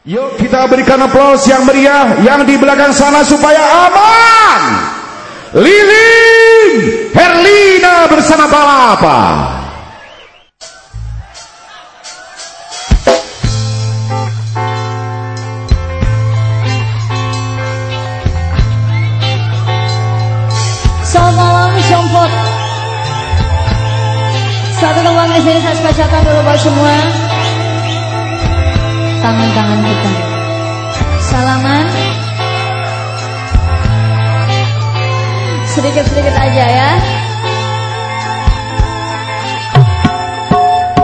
Yuk kita berikan aplaus yang meriah yang di belakang sana supaya aman. Lilin Herlina bersama Balapa. Satu kembang di sini saya bacakan dulu buat semua Tangan-tangan kita. Salaman. Sedikit-sedikit aja ya.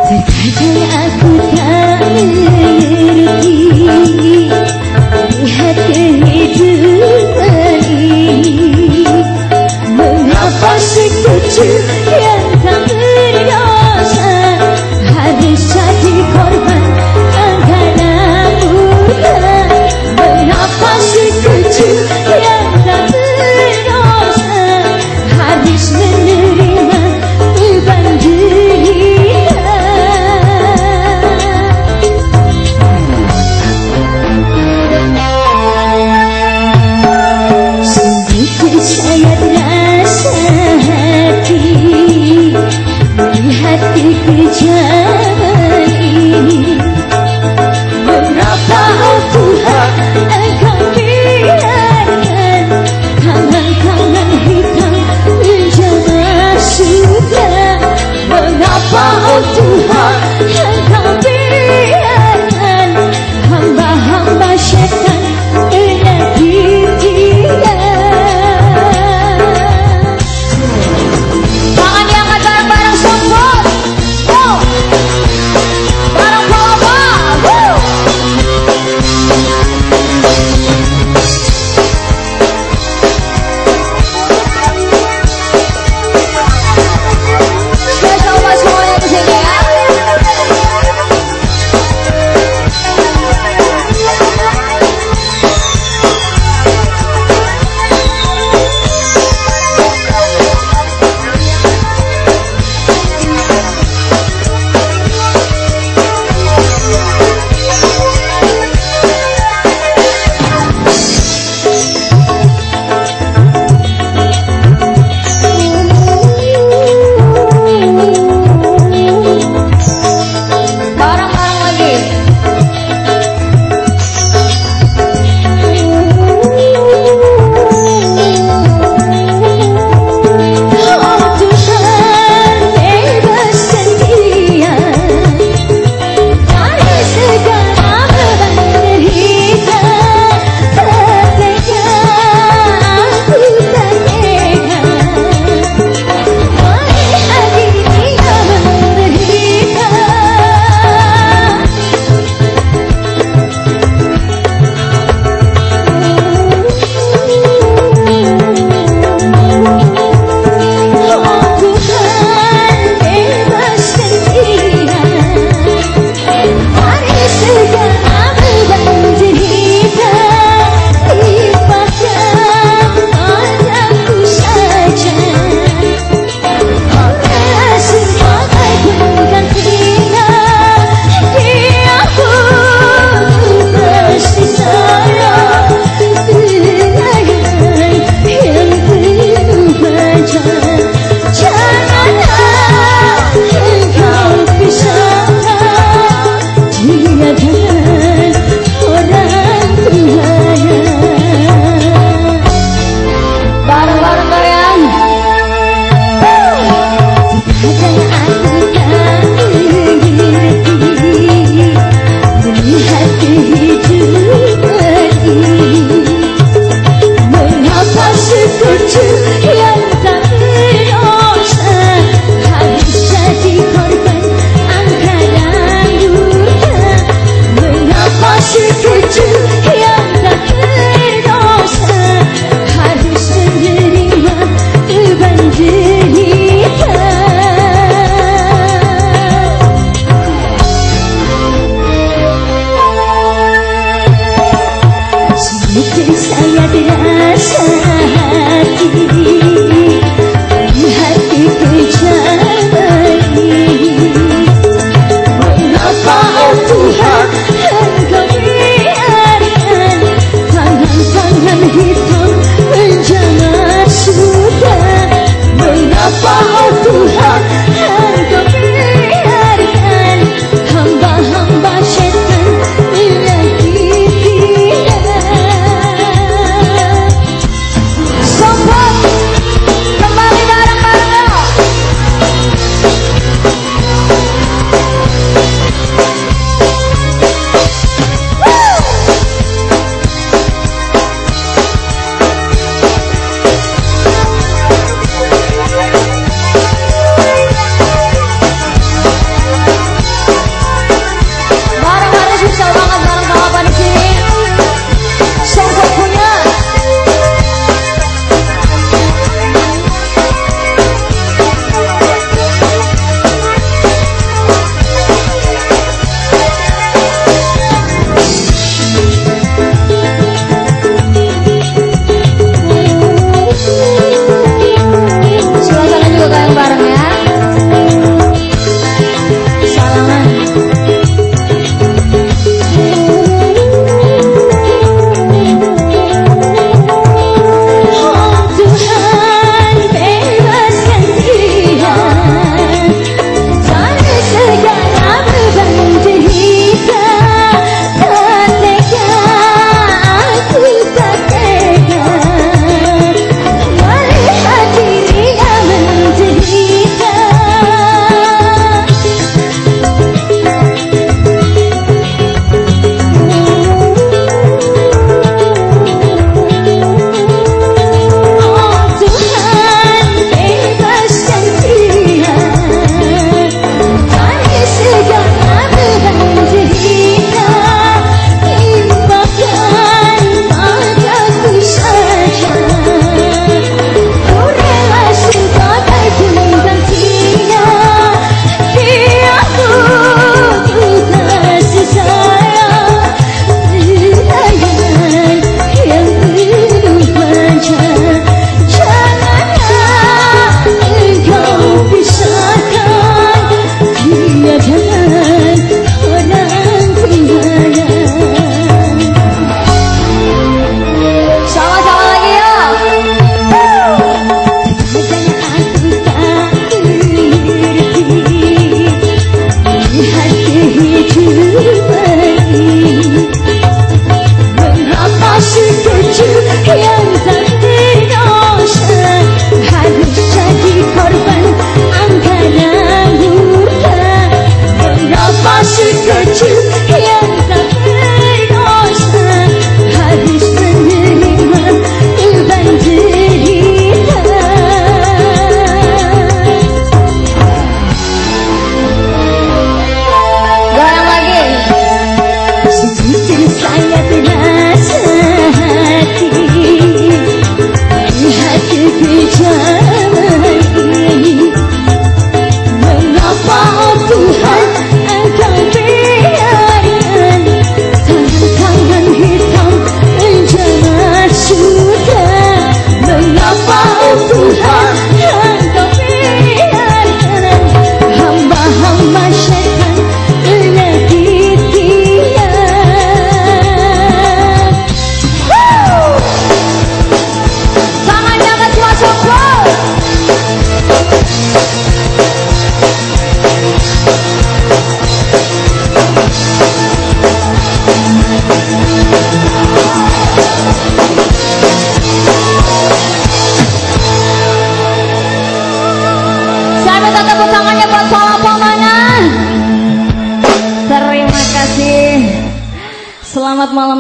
Terkadang aku tak mengerti Lihat kehidupan ini. Mengapa kecil yang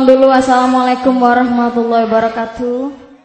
dulu. Assalamualaikum warahmatullahi wabarakatuh.